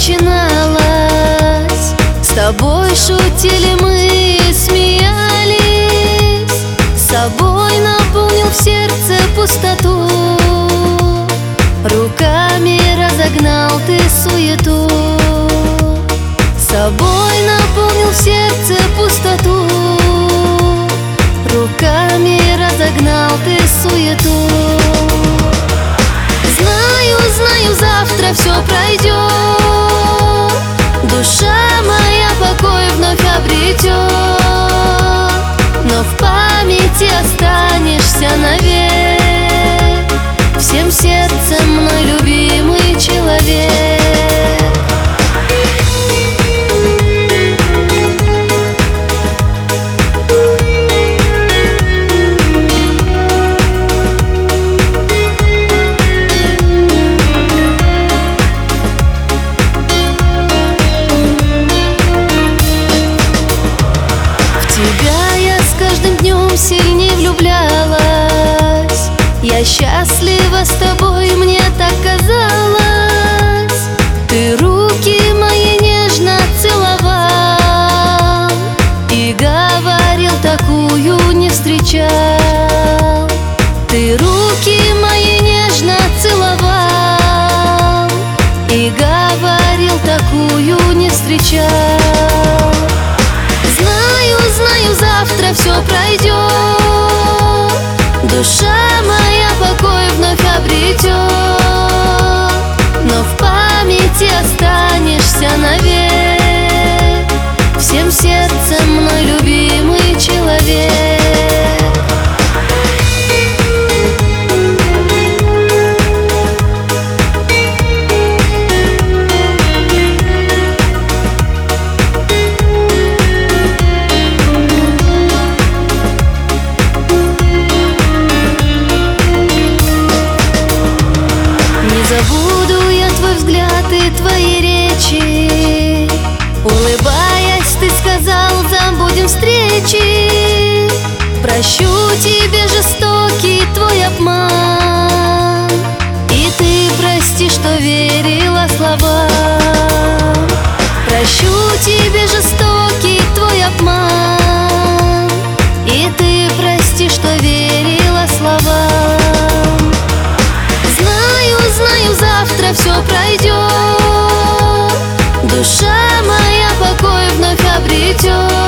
начиналось. С тобой шутили мы, смеялись. С собой наполнил в сердце пустоту. Руками разогнал ты суету. С собой наполнил в сердце пустоту. Руками разогнал ты суету днем сильнее влюблялась. Я счастлива с тобой, мне так казалось. Ты руки мои нежно целовал И говорил, такую не встречал. Ты руки мои нежно целовал И говорил, такую не встречал Душа моя покой вновь обретет тебе жестокий твой обман. И ты прости, что верила словам. Прощу тебе жестокий твой обман. И ты прости, что верила словам. Знаю, знаю, завтра все пройдет Душа моя покой вновь обретет